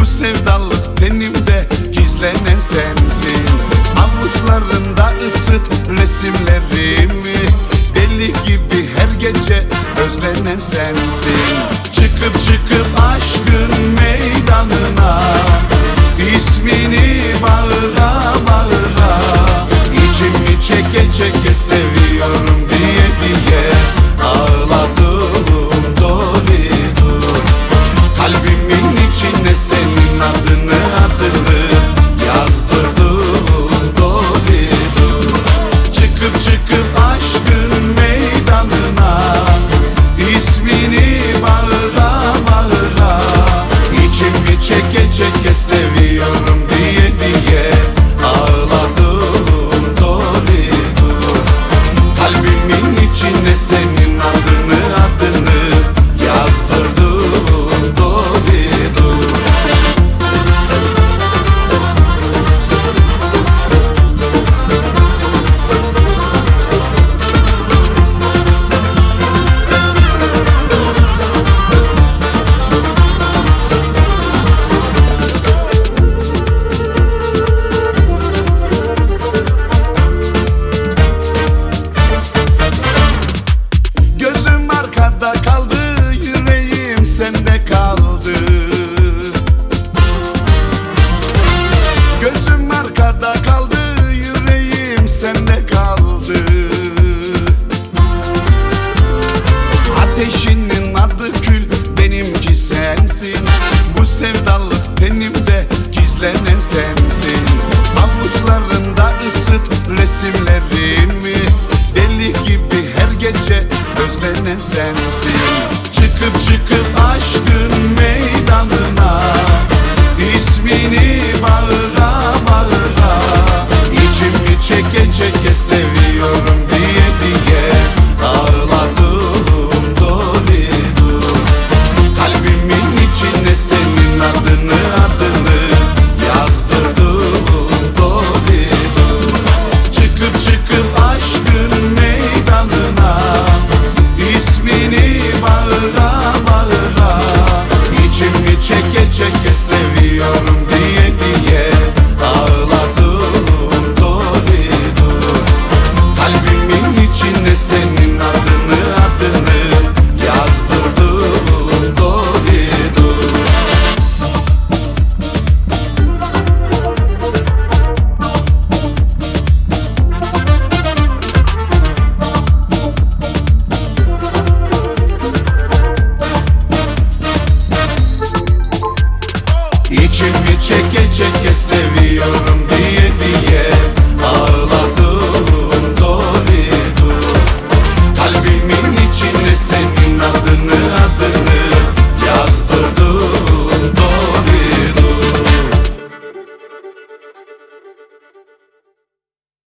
bu sevdalık tenimde gizlenen sensin. Avuçlarında ısıt resimlerimi. Deli gibi her gece özlenen sensin. Çıkıp çıkıp aşkın meydanına ismini bağıra bağıra İçimi çeke çeke seviyorum diye diye. Yarada kaldı yüreğim sende kaldı. Ateşinin adı kül benimki sensin. Bu sevdalık tenimde gizlenen sensin. Mahpuslarında ısıt resimlerimi. Deli gibi her gece özlenen sensin. Çıkıp çıkıp aşkın meydanına. İsmini bağır Çeke çeke seviyorum diye diye ağladım.